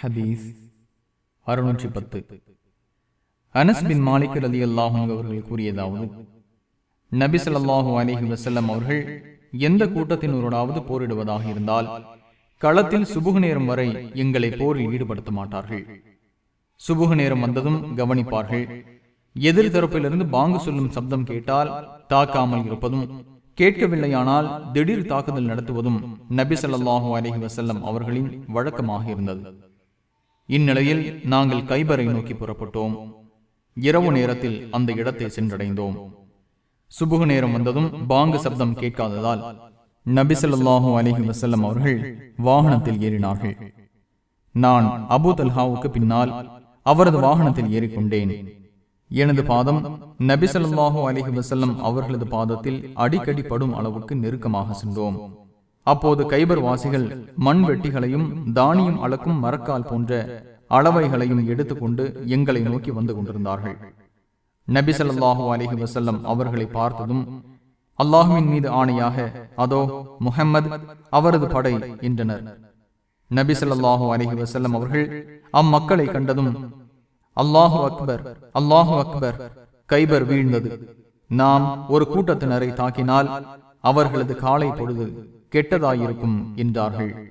ஹதீஸ் அறுநூற்றி பத்து. அனஸ் பின் மாலிக் ரதி அல்லாஹும் அவர்கள் கூறியதாவது நபி ஸல்லல்லாஹு அலைஹி அவர்கள் எந்த கூட்டத்தினரோடாவது போரிடுவதாக இருந்தால் களத்தில் சுபுகு நேரம் வரை எங்களை போரில் ஈடுபடுத்த மாட்டார்கள். சுபுகு நேரம் வந்ததும் கவனிப்பார்கள். எதிர் தரப்பிலிருந்து பாங்கு சொல்லும் சப்தம் கேட்டால் தாக்காமல் இருப்பதும் கேட்கவில்லையானால் திடீர் தாக்குதல் நடத்துவதும் நபி ஸல்லல்லாஹு அலைஹி வசல்லம் அவர்களின் வழக்கமாக இருந்தது. இந்நிலையில் நாங்கள் கைபரை நோக்கி புறப்பட்டோம். இரவு நேரத்தில் அந்த இடத்தை சென்றடைந்தோம். சுபுகு நேரம் வந்ததும் பாங்கு சப்தம் கேட்காததால் நபிசல்லாஹூ ஸல்லல்லாஹு வசல்லம் அவர்கள் வாகனத்தில் ஏறினார்கள். நான் அபூ தல்ஹாவுக்கு பின்னால் அவரது வாகனத்தில் ஏறிக்கொண்டேன். எனது பாதம் நபிசல்லாஹூ ஸல்லல்லாஹு வசல்லம் அவர்களது பாதத்தில் அடிக்கடி படும் அளவுக்கு நெருக்கமாக சென்றோம். அப்போது கைபர் வாசிகள் மண் வெட்டிகளையும் தானியம் அளக்கும் மரக்கால் போன்ற அளவைகளையும் எடுத்துக்கொண்டு எங்களை நோக்கி வந்து கொண்டிருந்தார்கள். நபி ஸல்லல்லாஹு அலைஹி வஸல்லம் அவர்களை பார்த்ததும் அல்லாஹுவின் மீது ஆணையாக அதோ முஹம்மது அவரது படை என்றனர். நபி ஸல்லல்லாஹு அலைஹி வஸல்லம் அவர்கள் அம்மக்களை கண்டதும் அல்லாஹு அக்பர் அல்லாஹு அக்பர் கைபர் வீழ்ந்தது. நாம் ஒரு கூட்டத்தினரை தாக்கினால் அவர்களது காலை பொழுது கெட்டதாயிருக்கும் என்றார்கள்.